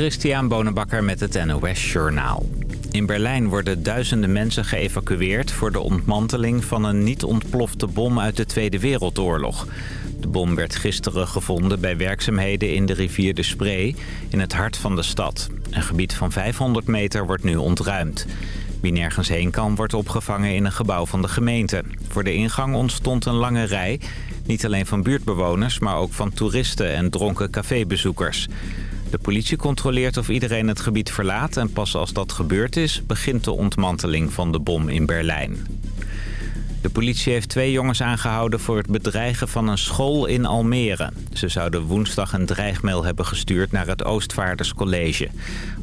Christian Bonenbakker met het NOS Journaal. In Berlijn worden duizenden mensen geëvacueerd... voor de ontmanteling van een niet ontplofte bom uit de Tweede Wereldoorlog. De bom werd gisteren gevonden bij werkzaamheden in de rivier de Spree... in het hart van de stad. Een gebied van 500 meter wordt nu ontruimd. Wie nergens heen kan, wordt opgevangen in een gebouw van de gemeente. Voor de ingang ontstond een lange rij. Niet alleen van buurtbewoners, maar ook van toeristen en dronken cafébezoekers. De politie controleert of iedereen het gebied verlaat... en pas als dat gebeurd is, begint de ontmanteling van de bom in Berlijn. De politie heeft twee jongens aangehouden voor het bedreigen van een school in Almere. Ze zouden woensdag een dreigmail hebben gestuurd naar het Oostvaarderscollege.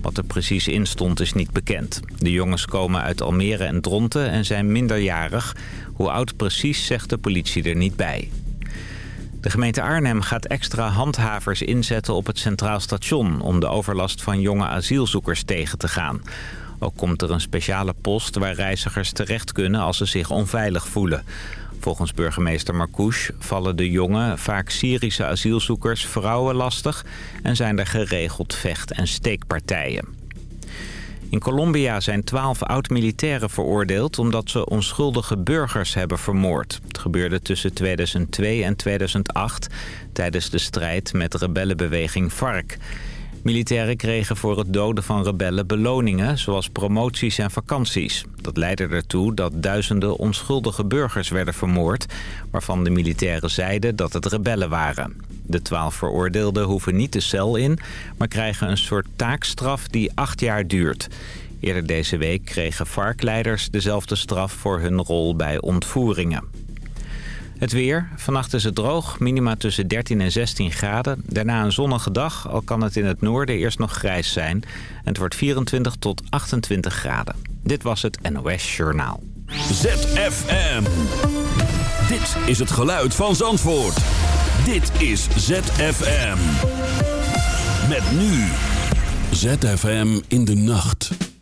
Wat er precies in stond is niet bekend. De jongens komen uit Almere en Dronten en zijn minderjarig. Hoe oud precies zegt de politie er niet bij. De gemeente Arnhem gaat extra handhavers inzetten op het Centraal Station... om de overlast van jonge asielzoekers tegen te gaan. Ook komt er een speciale post waar reizigers terecht kunnen als ze zich onveilig voelen. Volgens burgemeester Marcouche vallen de jonge, vaak Syrische asielzoekers vrouwen lastig... en zijn er geregeld vecht- en steekpartijen. In Colombia zijn twaalf oud-militairen veroordeeld... omdat ze onschuldige burgers hebben vermoord. Het gebeurde tussen 2002 en 2008... tijdens de strijd met rebellenbeweging FARC. Militairen kregen voor het doden van rebellen beloningen... zoals promoties en vakanties. Dat leidde ertoe dat duizenden onschuldige burgers werden vermoord... waarvan de militairen zeiden dat het rebellen waren. De twaalf veroordeelden hoeven niet de cel in... maar krijgen een soort taakstraf die acht jaar duurt. Eerder deze week kregen FARC-leiders dezelfde straf voor hun rol bij ontvoeringen. Het weer. Vannacht is het droog. Minima tussen 13 en 16 graden. Daarna een zonnige dag. Al kan het in het noorden eerst nog grijs zijn. En het wordt 24 tot 28 graden. Dit was het NOS Journaal. ZFM. Dit is het geluid van Zandvoort. Dit is ZFM. Met nu. ZFM in de nacht.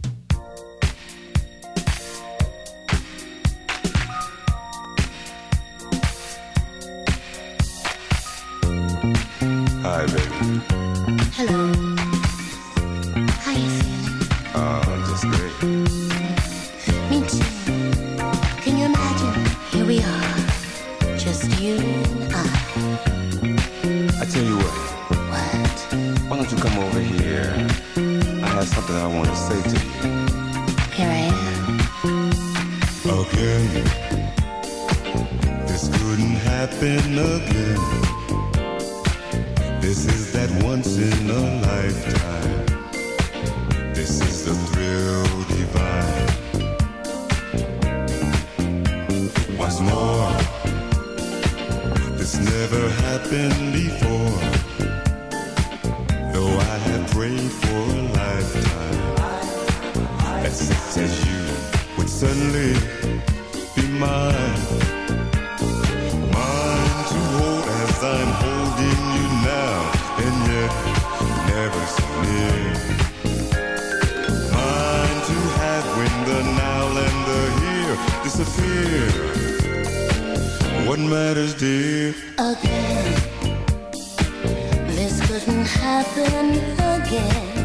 Again.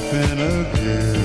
Happen again.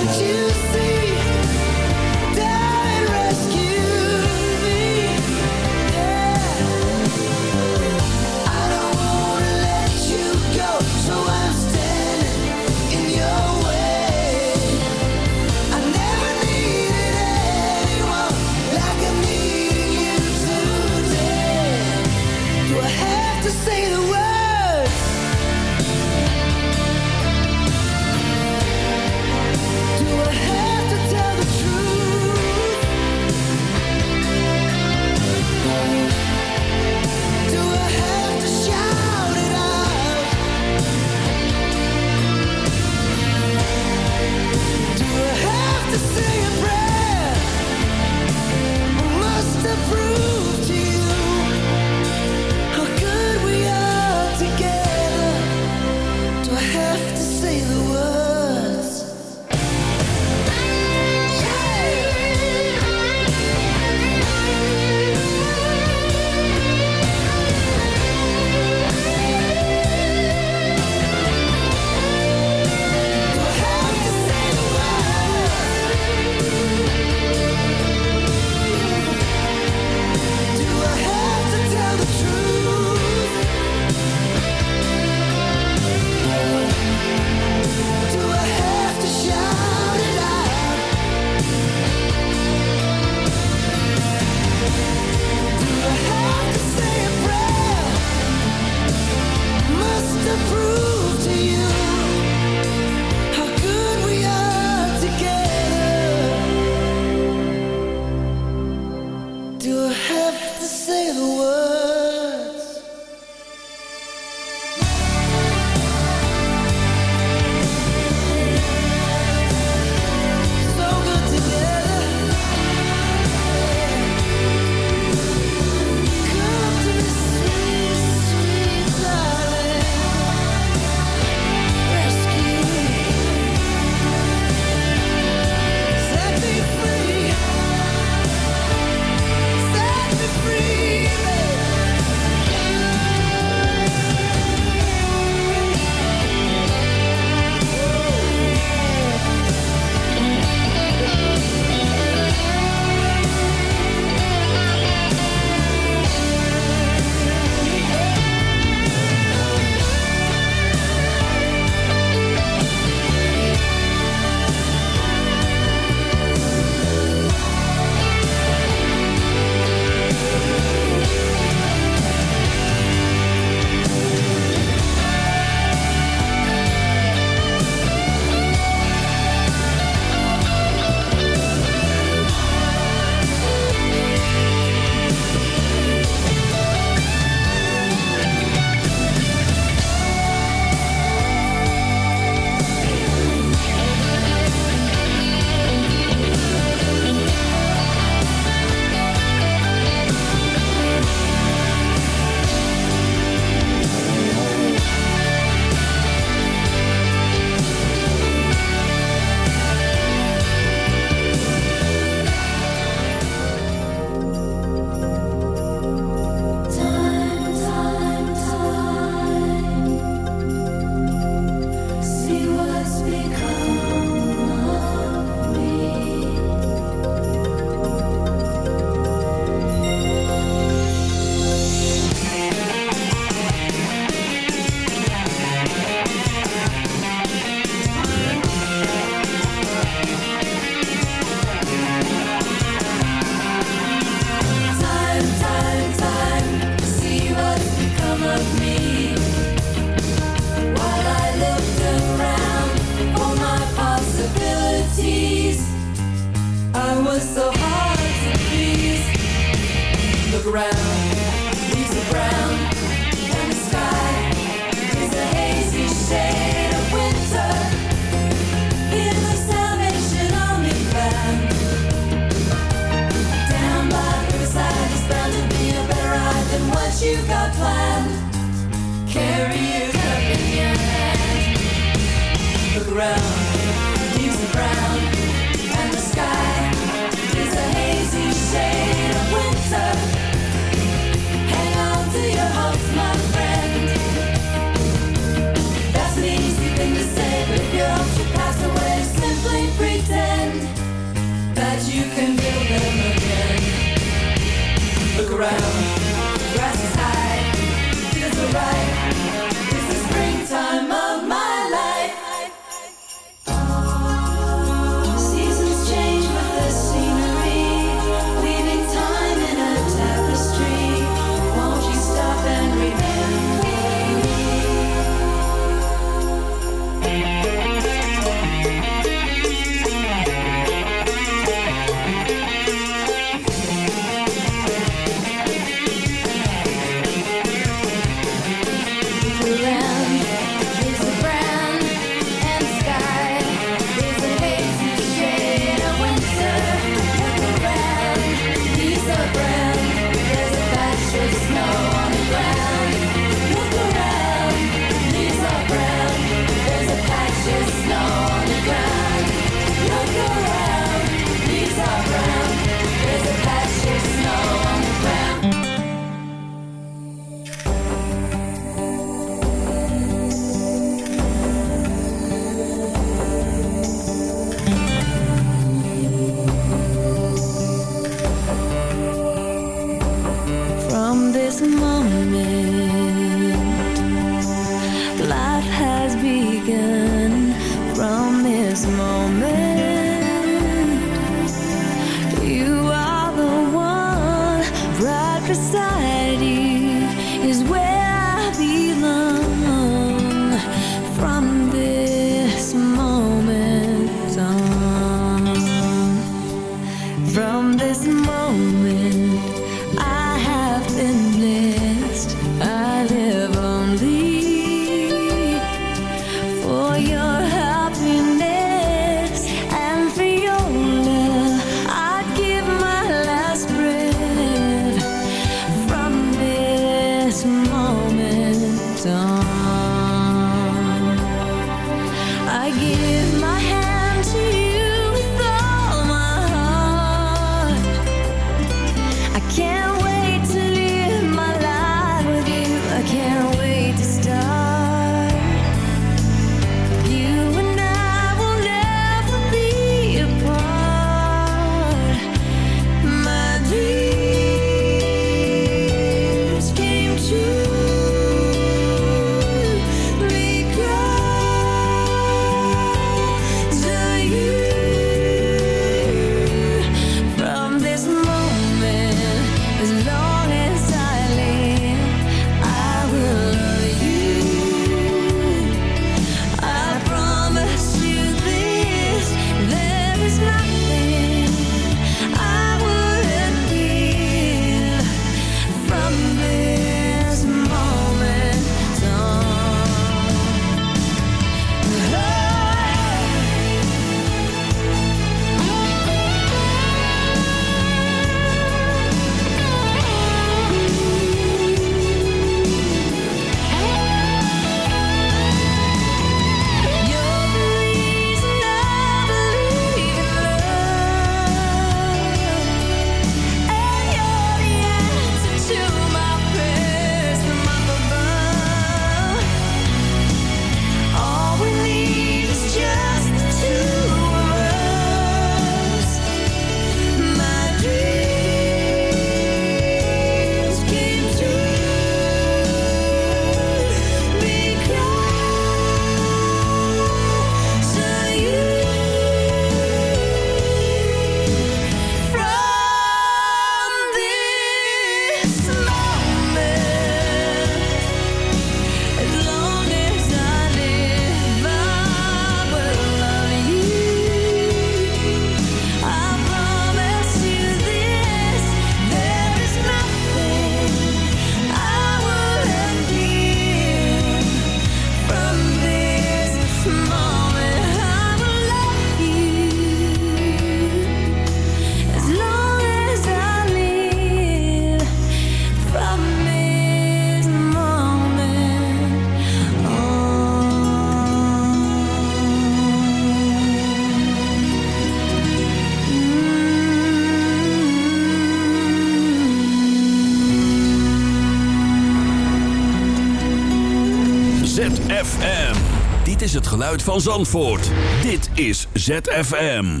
Geluid van Zandvoort. Dit is ZFM.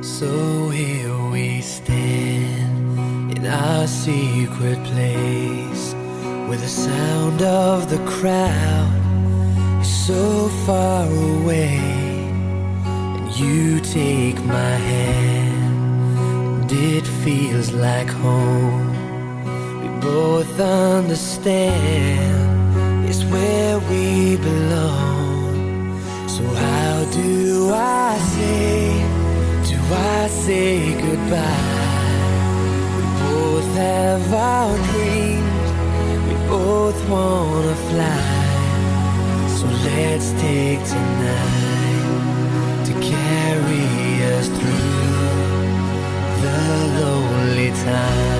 So here we stand in our secret place Where the sound of the crowd is so far away And you take my hand and it feels like home We both understand have our dreams, we both wanna fly. So let's take tonight to carry us through the lonely time.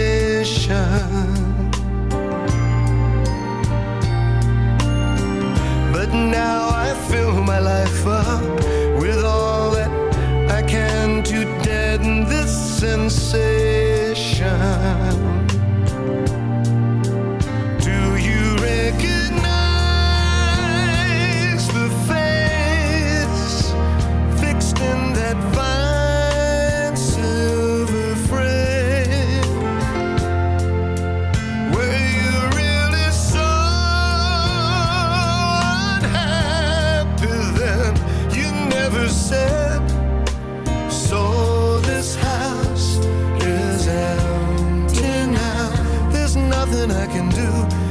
my life up with all that I can to deaden this sensation. Do.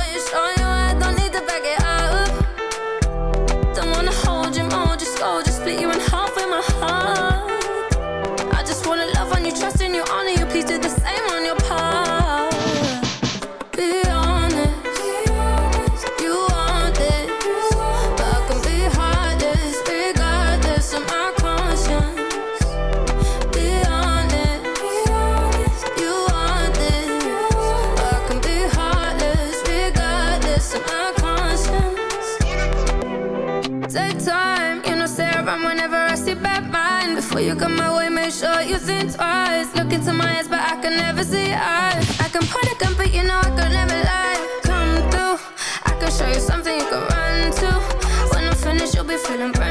Look into my eyes, but I can never see eyes. I can point a gun, but you know I could never lie. Come through, I can show you something you can run to. When I'm finished, you'll be feeling brand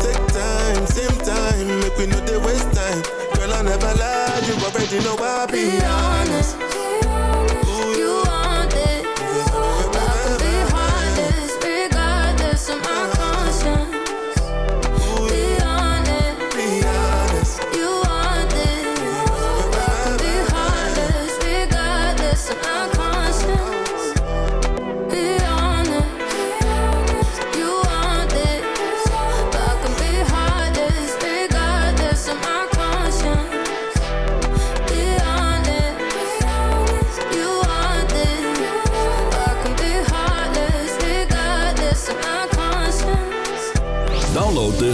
know I'll be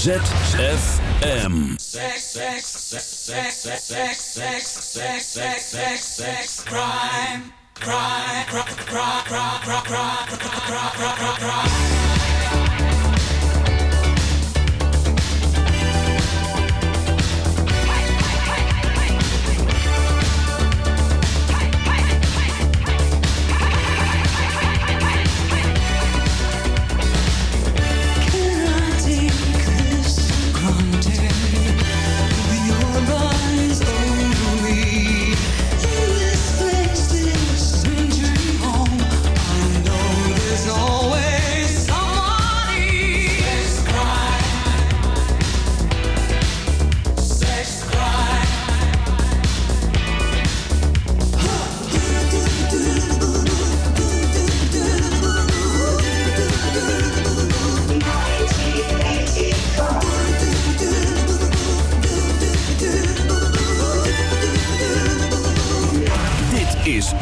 ZFM. Dit is